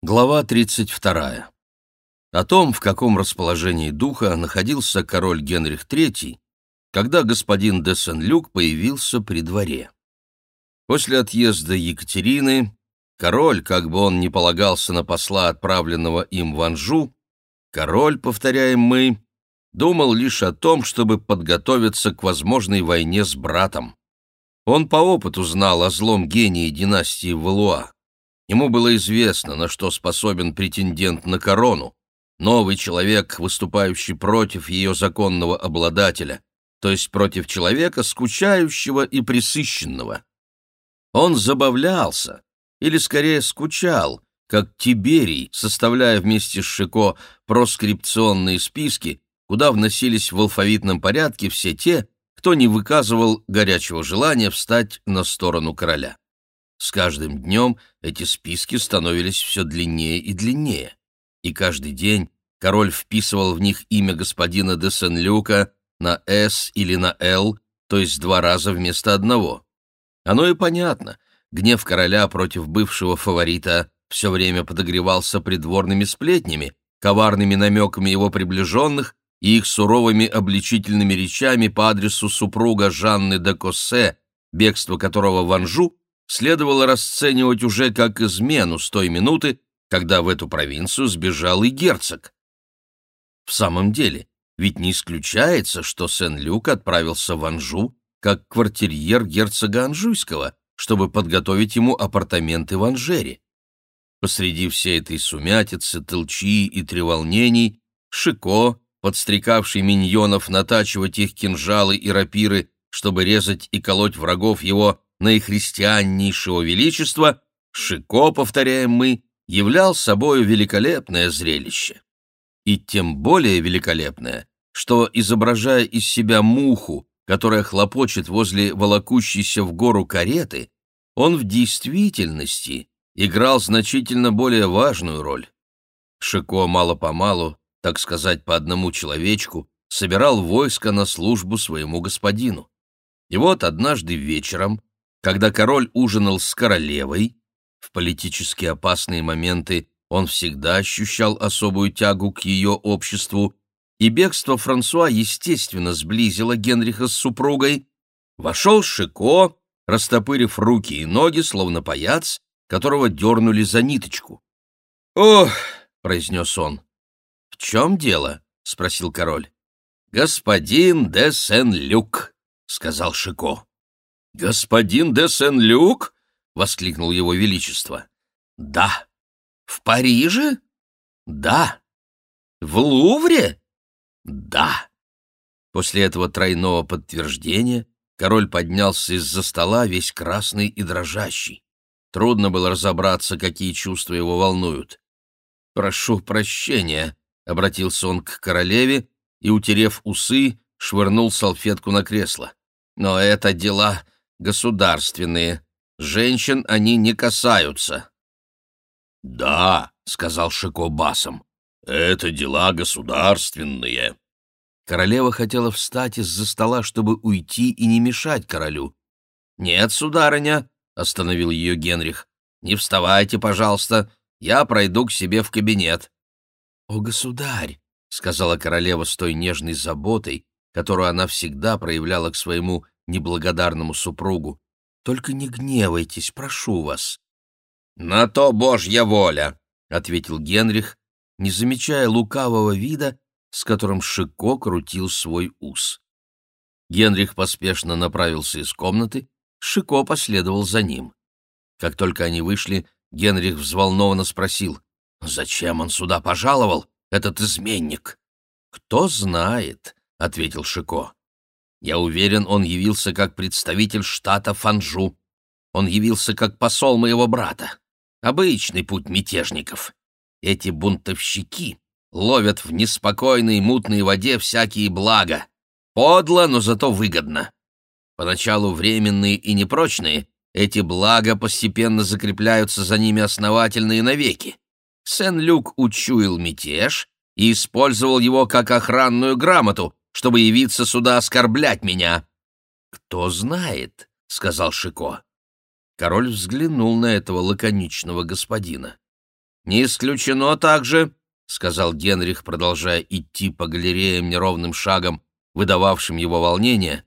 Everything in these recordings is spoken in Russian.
Глава 32. О том, в каком расположении духа находился король Генрих III, когда господин де Сен-Люк появился при дворе. После отъезда Екатерины король, как бы он ни полагался на посла, отправленного им в Анжу, король, повторяем мы, думал лишь о том, чтобы подготовиться к возможной войне с братом. Он по опыту знал о злом гении династии Валуа. Ему было известно, на что способен претендент на корону, новый человек, выступающий против ее законного обладателя, то есть против человека, скучающего и присыщенного. Он забавлялся, или скорее скучал, как Тиберий, составляя вместе с Шико проскрипционные списки, куда вносились в алфавитном порядке все те, кто не выказывал горячего желания встать на сторону короля. С каждым днем эти списки становились все длиннее и длиннее, и каждый день король вписывал в них имя господина де Сен-Люка на «С» или на «Л», то есть два раза вместо одного. Оно и понятно, гнев короля против бывшего фаворита все время подогревался придворными сплетнями, коварными намеками его приближенных и их суровыми обличительными речами по адресу супруга Жанны де Коссе, бегство которого в Анжу следовало расценивать уже как измену с той минуты, когда в эту провинцию сбежал и герцог. В самом деле, ведь не исключается, что Сен-Люк отправился в Анжу как квартирьер герцога Анжуйского, чтобы подготовить ему апартаменты в Анжере. Посреди всей этой сумятицы, толчи и треволнений Шико, подстрекавший миньонов натачивать их кинжалы и рапиры, чтобы резать и колоть врагов его наихристианнейшего величества, Шико, повторяем мы, являл собою великолепное зрелище. И тем более великолепное, что, изображая из себя муху, которая хлопочет возле волокущейся в гору кареты, он в действительности играл значительно более важную роль. Шико мало-помалу, так сказать, по одному человечку, собирал войско на службу своему господину. И вот однажды вечером, когда король ужинал с королевой, в политически опасные моменты он всегда ощущал особую тягу к ее обществу, и бегство Франсуа, естественно, сблизило Генриха с супругой, вошел Шико, растопырив руки и ноги, словно паяц, которого дернули за ниточку. «Ох!» — произнес он. «В чем дело?» — спросил король. «Господин де Сен-Люк», — сказал Шико. «Господин де Сен-Люк?» — воскликнул его величество. «Да». «В Париже?» «Да». «В Лувре?» «Да». После этого тройного подтверждения король поднялся из-за стола, весь красный и дрожащий. Трудно было разобраться, какие чувства его волнуют. «Прошу прощения», — обратился он к королеве и, утерев усы, швырнул салфетку на кресло. «Но это дела государственные. Женщин они не касаются». «Да», — сказал Шико басом, — «это дела государственные». Королева хотела встать из-за стола, чтобы уйти и не мешать королю. «Нет, сударыня», — остановил ее Генрих, — «не вставайте, пожалуйста, я пройду к себе в кабинет». «О, государь», — сказала королева с той нежной заботой, которую она всегда проявляла к своему неблагодарному супругу. «Только не гневайтесь, прошу вас». «На то Божья воля», — ответил Генрих, не замечая лукавого вида, с которым Шико крутил свой ус. Генрих поспешно направился из комнаты, Шико последовал за ним. Как только они вышли, Генрих взволнованно спросил, «Зачем он сюда пожаловал, этот изменник?» «Кто знает», — ответил Шико. Я уверен, он явился как представитель штата Фанжу. Он явился как посол моего брата. Обычный путь мятежников. Эти бунтовщики ловят в неспокойной мутной воде всякие блага. Подло, но зато выгодно. Поначалу временные и непрочные, эти блага постепенно закрепляются за ними основательно и навеки. Сен-Люк учуял мятеж и использовал его как охранную грамоту, чтобы явиться сюда оскорблять меня». «Кто знает», — сказал Шико. Король взглянул на этого лаконичного господина. «Не исключено также», — сказал Генрих, продолжая идти по галереям неровным шагом, выдававшим его волнение,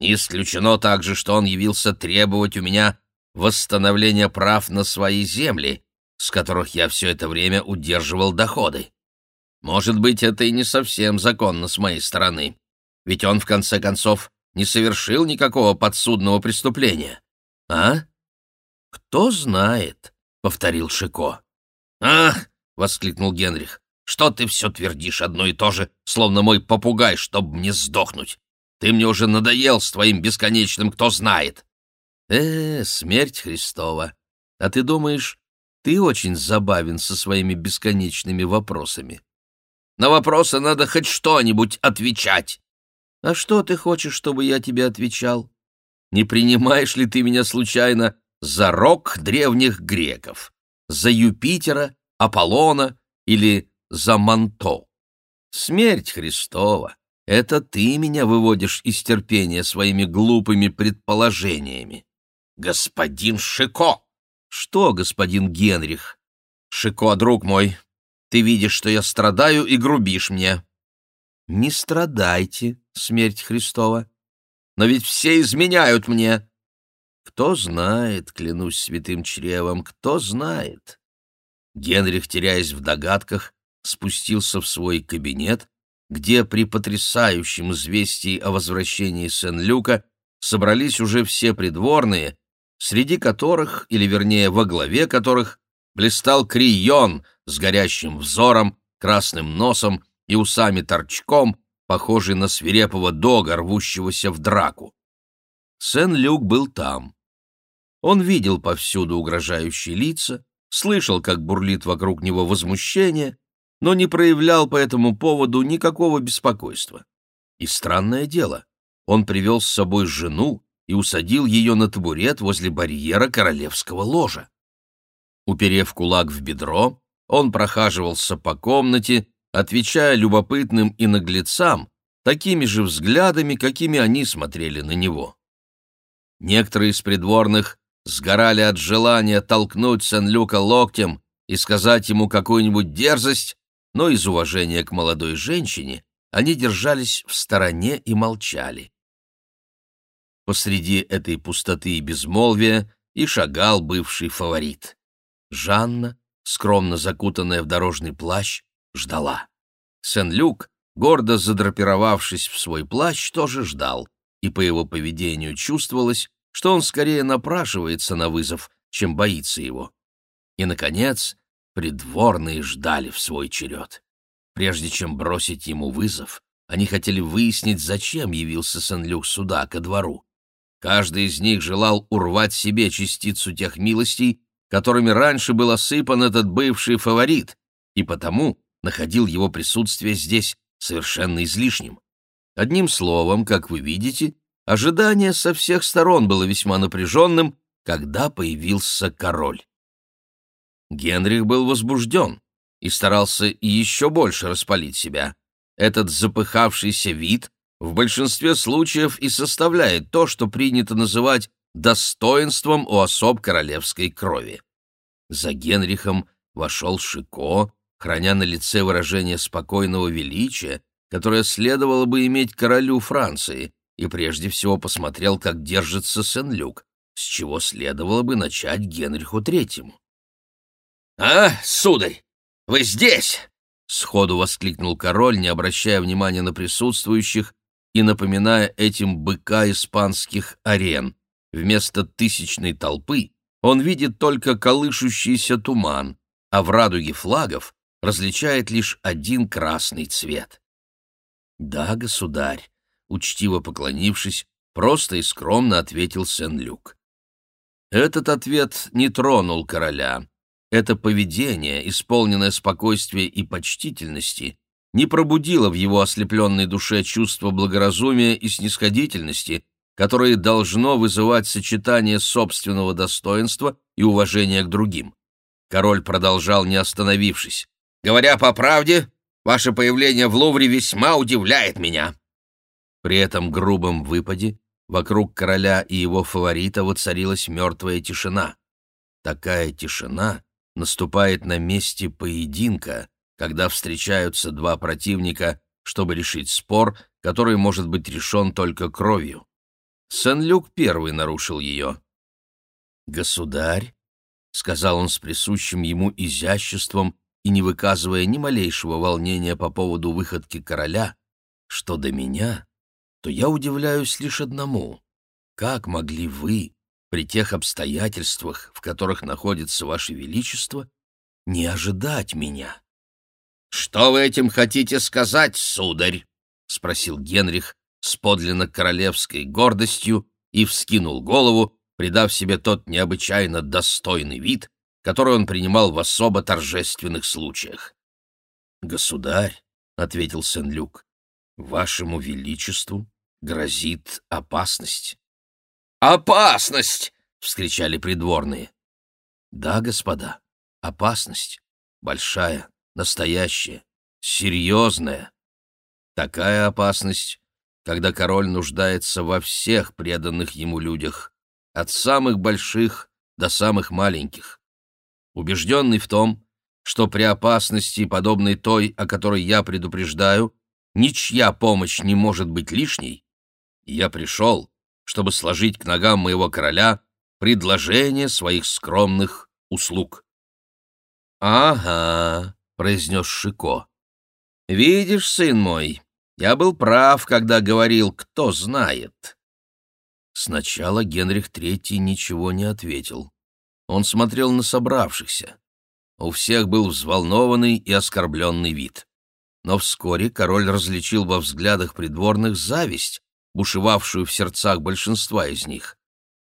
«не исключено также, что он явился требовать у меня восстановления прав на свои земли, с которых я все это время удерживал доходы. Может быть, это и не совсем законно с моей стороны, ведь он, в конце концов, не совершил никакого подсудного преступления. А? Кто знает, — повторил Шико. «Ах!» — воскликнул Генрих. «Что ты все твердишь одно и то же, словно мой попугай, чтобы мне сдохнуть? Ты мне уже надоел с твоим бесконечным «кто знает». Э, смерть Христова. А ты думаешь, ты очень забавен со своими бесконечными вопросами? На вопросы надо хоть что-нибудь отвечать. А что ты хочешь, чтобы я тебе отвечал? Не принимаешь ли ты меня случайно за рок древних греков? за Юпитера, Аполлона или за Манто. Смерть Христова — это ты меня выводишь из терпения своими глупыми предположениями. Господин Шико! Что, господин Генрих? Шико, друг мой, ты видишь, что я страдаю и грубишь мне. Не страдайте, смерть Христова. Но ведь все изменяют мне. Кто знает, клянусь святым чревом, кто знает. Генрих, теряясь в догадках, спустился в свой кабинет, где при потрясающем известии о возвращении Сен-Люка собрались уже все придворные, среди которых, или вернее во главе которых, блистал Крион с горящим взором, красным носом и усами-торчком, похожий на свирепого дога, рвущегося в драку. Сен-Люк был там. Он видел повсюду угрожающие лица, слышал, как бурлит вокруг него возмущение, но не проявлял по этому поводу никакого беспокойства. И странное дело, он привел с собой жену и усадил ее на табурет возле барьера королевского ложа. Уперев кулак в бедро, он прохаживался по комнате, отвечая любопытным и наглецам такими же взглядами, какими они смотрели на него. Некоторые из придворных сгорали от желания толкнуть Сен-Люка локтем и сказать ему какую-нибудь дерзость, но из уважения к молодой женщине они держались в стороне и молчали. Посреди этой пустоты и безмолвия и шагал бывший фаворит. Жанна, скромно закутанная в дорожный плащ, ждала. Сен-Люк, гордо задрапировавшись в свой плащ, тоже ждал, и по его поведению чувствовалось, что он скорее напрашивается на вызов, чем боится его. И, наконец, придворные ждали в свой черед. Прежде чем бросить ему вызов, они хотели выяснить, зачем явился Сен-Люк сюда, ко двору. Каждый из них желал урвать себе частицу тех милостей, которыми раньше был осыпан этот бывший фаворит, и потому находил его присутствие здесь совершенно излишним. Одним словом, как вы видите, ожидание со всех сторон было весьма напряженным, когда появился король. Генрих был возбужден и старался еще больше распалить себя. Этот запыхавшийся вид в большинстве случаев и составляет то, что принято называть достоинством у особ королевской крови. За Генрихом вошел Шико, храня на лице выражение спокойного величия, которое следовало бы иметь королю Франции, и прежде всего посмотрел, как держится Сен-Люк, с чего следовало бы начать Генриху Третьему. «А, сударь, вы здесь!» — сходу воскликнул король, не обращая внимания на присутствующих и напоминая этим быка испанских арен. Вместо тысячной толпы он видит только колышущийся туман, а в радуге флагов различает лишь один красный цвет. «Да, государь», — учтиво поклонившись, просто и скромно ответил Сен-Люк. Этот ответ не тронул короля. Это поведение, исполненное спокойствия и почтительности, не пробудило в его ослепленной душе чувство благоразумия и снисходительности, которое должно вызывать сочетание собственного достоинства и уважения к другим. Король продолжал, не остановившись. «Говоря по правде, ваше появление в Лувре весьма удивляет меня». При этом грубом выпаде вокруг короля и его фаворита воцарилась мертвая тишина. Такая тишина, наступает на месте поединка, когда встречаются два противника, чтобы решить спор, который может быть решен только кровью. Сен-Люк первый нарушил ее. «Государь», — сказал он с присущим ему изяществом и не выказывая ни малейшего волнения по поводу выходки короля, что до меня, то я удивляюсь лишь одному. Как могли вы, при тех обстоятельствах, в которых находится Ваше Величество, не ожидать меня? — Что вы этим хотите сказать, сударь? — спросил Генрих с подлинно королевской гордостью и вскинул голову, придав себе тот необычайно достойный вид, который он принимал в особо торжественных случаях. «Государь», — ответил Сен-Люк, — «вашему величеству грозит опасность». «Опасность!» — вскричали придворные. «Да, господа, опасность. Большая, настоящая, серьезная. Такая опасность, когда король нуждается во всех преданных ему людях, от самых больших до самых маленьких. Убежденный в том, что при опасности, подобной той, о которой я предупреждаю, ничья помощь не может быть лишней, я пришел, чтобы сложить к ногам моего короля предложение своих скромных услуг. «Ага», — произнес Шико. «Видишь, сын мой, я был прав, когда говорил, кто знает». Сначала Генрих III ничего не ответил. Он смотрел на собравшихся. У всех был взволнованный и оскорбленный вид. Но вскоре король различил во взглядах придворных зависть, бушевавшую в сердцах большинства из них.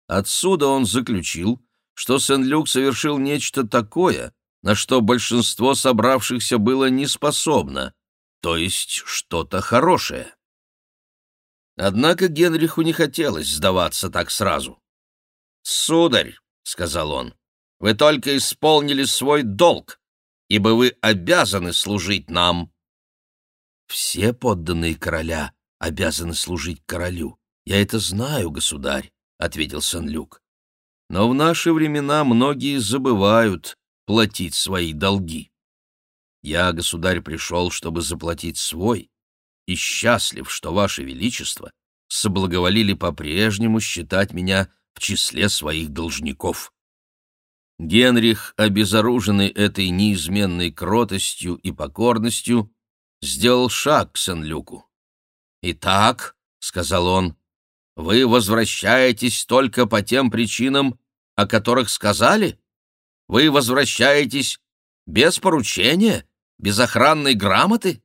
Отсюда он заключил, что Сен-Люк совершил нечто такое, на что большинство собравшихся было не способно, то есть что-то хорошее. Однако Генриху не хотелось сдаваться так сразу. «Сударь», — сказал он, — «вы только исполнили свой долг, ибо вы обязаны служить нам». Все подданные короля обязаны служить королю. Я это знаю, государь, — ответил Сен-Люк. Но в наши времена многие забывают платить свои долги. Я, государь, пришел, чтобы заплатить свой, и счастлив, что Ваше Величество соблаговолили по-прежнему считать меня в числе своих должников. Генрих, обезоруженный этой неизменной кротостью и покорностью, сделал шаг к Сен-Люку. «Итак», — сказал он, — «вы возвращаетесь только по тем причинам, о которых сказали? Вы возвращаетесь без поручения, без охранной грамоты?»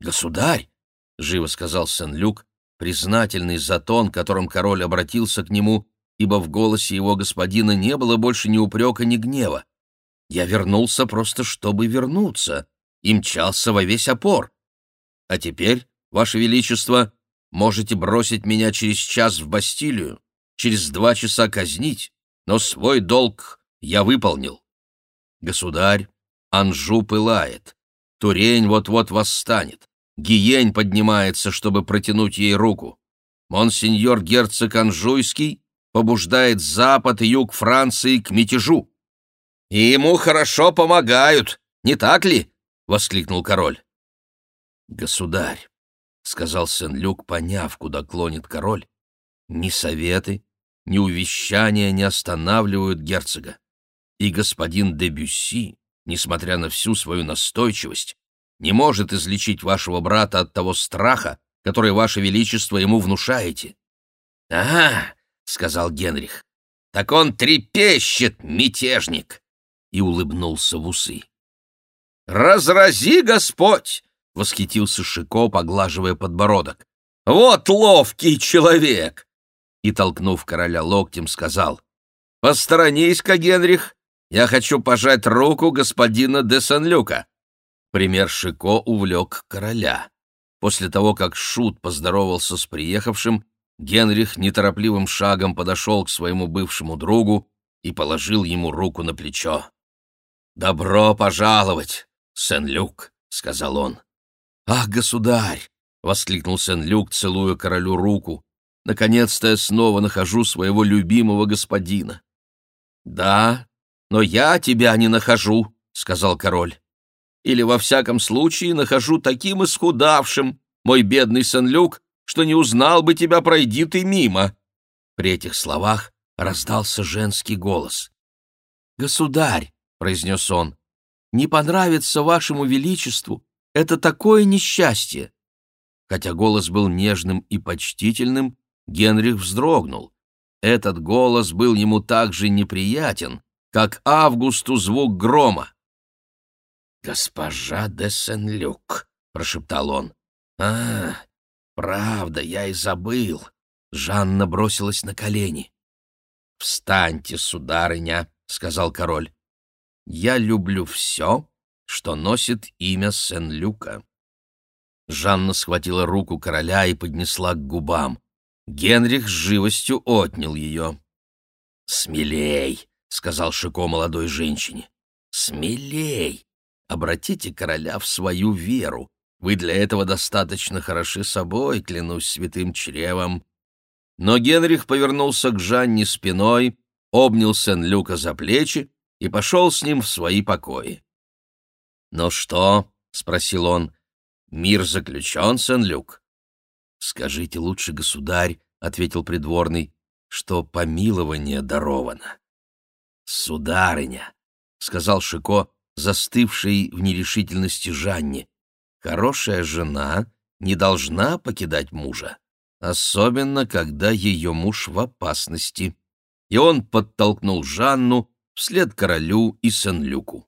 «Государь», — живо сказал Сен-Люк, признательный за тон, которым король обратился к нему, ибо в голосе его господина не было больше ни упрека, ни гнева. «Я вернулся просто, чтобы вернуться, и мчался во весь опор. А теперь Ваше Величество, можете бросить меня через час в Бастилию, через два часа казнить, но свой долг я выполнил. Государь, Анжу пылает, Турень вот-вот восстанет, Гиень поднимается, чтобы протянуть ей руку. Монсеньор герцог Анжуйский побуждает запад и юг Франции к мятежу. «И ему хорошо помогают, не так ли?» — воскликнул король. «Государь, — сказал Сен-Люк, поняв, куда клонит король, — ни советы, ни увещания не останавливают герцога. И господин де Бюсси, несмотря на всю свою настойчивость, не может излечить вашего брата от того страха, который, ваше величество, ему внушаете. — Ага, — сказал Генрих, — так он трепещет, мятежник! И улыбнулся в усы. — Разрази, Господь! — восхитился Шико, поглаживая подбородок. «Вот ловкий человек!» И, толкнув короля локтем, сказал, «Посторонись-ка, Генрих, я хочу пожать руку господина де Сен-Люка». Пример Шико увлек короля. После того, как Шут поздоровался с приехавшим, Генрих неторопливым шагом подошел к своему бывшему другу и положил ему руку на плечо. «Добро пожаловать, Сен-Люк», — сказал он. «Ах, государь!» — воскликнул Сен-Люк, целуя королю руку. «Наконец-то я снова нахожу своего любимого господина». «Да, «Но я тебя не нахожу», — сказал король. «Или, во всяком случае, нахожу таким исхудавшим, мой бедный Сен-Люк, что не узнал бы тебя, пройди ты мимо». При этих словах раздался женский голос. «Государь», — произнес он, — «не понравится вашему величеству, это такое несчастье!» Хотя голос был нежным и почтительным, Генрих вздрогнул. Этот голос был ему так же неприятен, как Августу звук грома. «Госпожа де Сен-Люк», — прошептал он. «А, правда, я и забыл». Жанна бросилась на колени. «Встаньте, сударыня», — сказал король. «Я люблю все, что носит имя Сен-Люка». Жанна схватила руку короля и поднесла к губам. Генрих с живостью отнял ее. «Смелей!» — сказал Шико молодой женщине. «Смелей! Обратите короля в свою веру. Вы для этого достаточно хороши собой, клянусь святым чревом». Но Генрих повернулся к Жанне спиной, обнял Сен-Люка за плечи и пошел с ним в свои покои. «Ну что?» — спросил он. «Мир заключен, Сен-Люк?» «Скажите лучше, государь», — ответил придворный, — «что помилование даровано». «Сударыня», — сказал Шико, застывший в нерешительности Жанне, — «хорошая жена не должна покидать мужа, особенно когда ее муж в опасности». И он подтолкнул Жанну вслед королю и Сен-Люку.